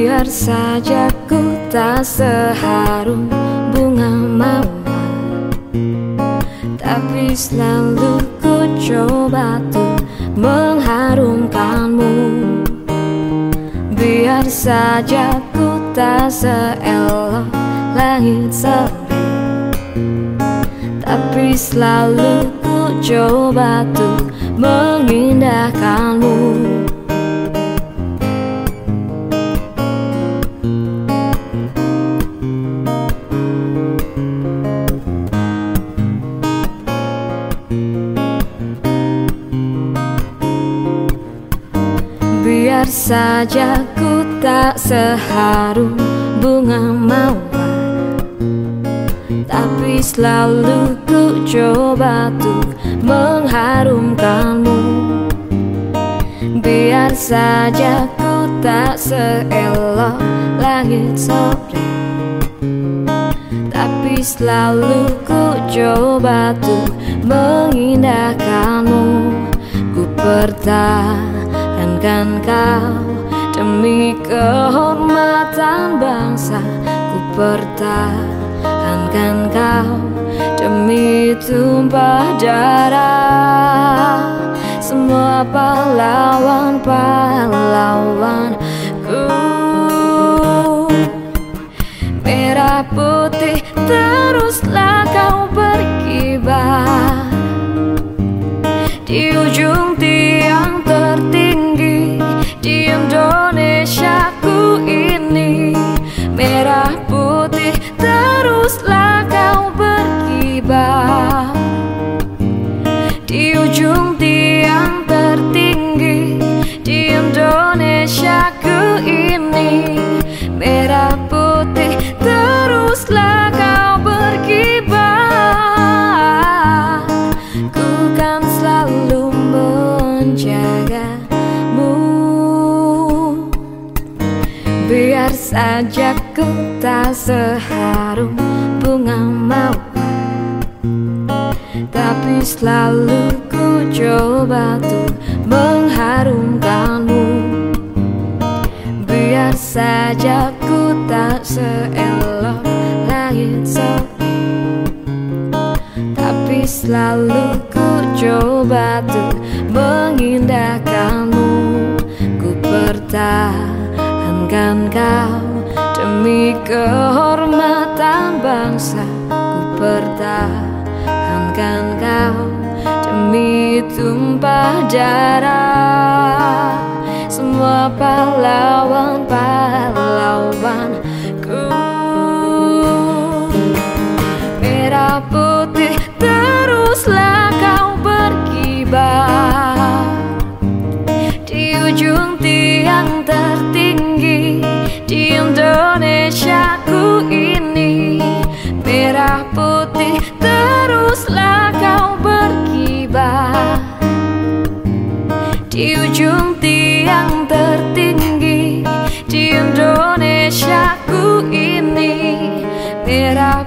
Biar saja ku tak seharum bunga mawar Tapi selalu ku coba tuh mengharumkanmu. Biar saja ku tak seelok langit sore Tapi selalu ku coba tuh mengindahkanmu saja ku tak seharum bunga mawar. Tapi selalu ku coba tuh mengharumkanmu. Biar saja ku tak seelok langit sore Tapi selalu ku coba tuh mengindahkanmu. Ku pertahankan kau Demi kehormatan bangsa Ku pertahankan kau Demi tumpah darah. Semua pahlawan-pahlawanku. Merah putih teruslah kau berkibar. Di ujung tiang menjagamu. Biar saja ku tak seharum bunga mawar Tapi selalu ku coba tuh mengharumkanmu. Biar saja ku tak seelok langit sore Tapi selalu ku coba tuh mengindahkanmu. Ku pertahankan kau. Demi kehormatan bangsa Ku pertahankan kau. Demi tumpah darah Semua pahlawan-pahlawanku ujung tiang tertinggi di Indonesia ku ini. Merah putih teruslah kau berkibar. Di ujung tiang tertinggi di Indonesia ku ini merah